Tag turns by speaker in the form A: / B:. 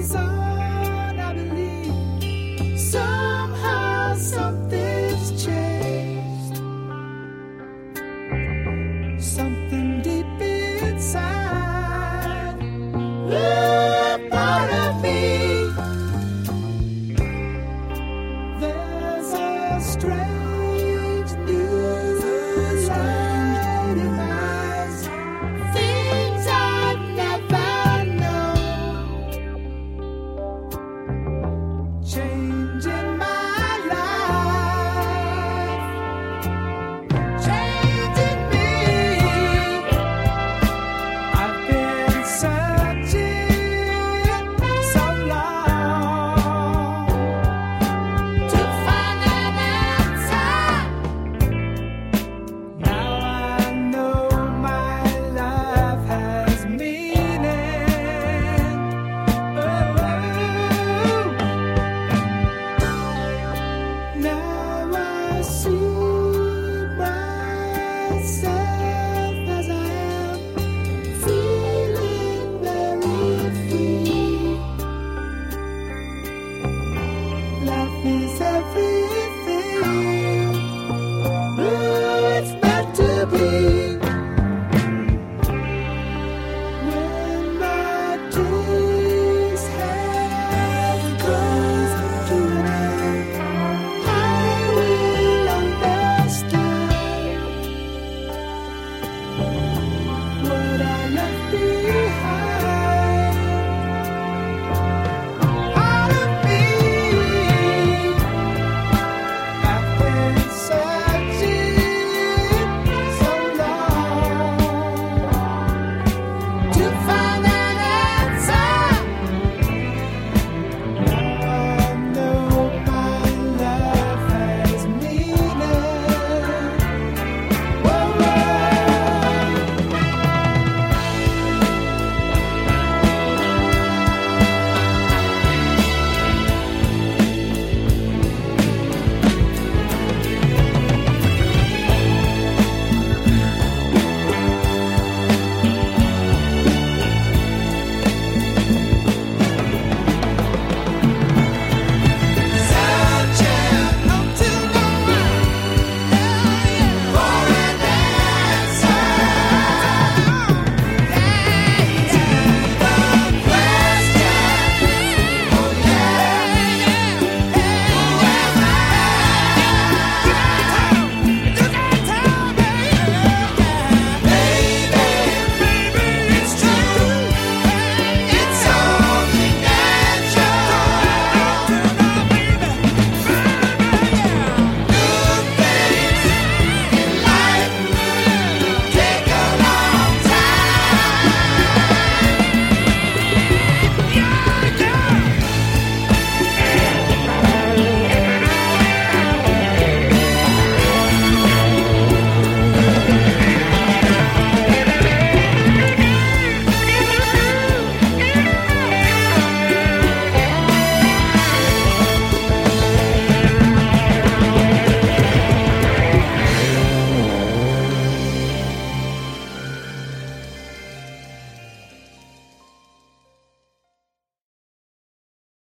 A: desire.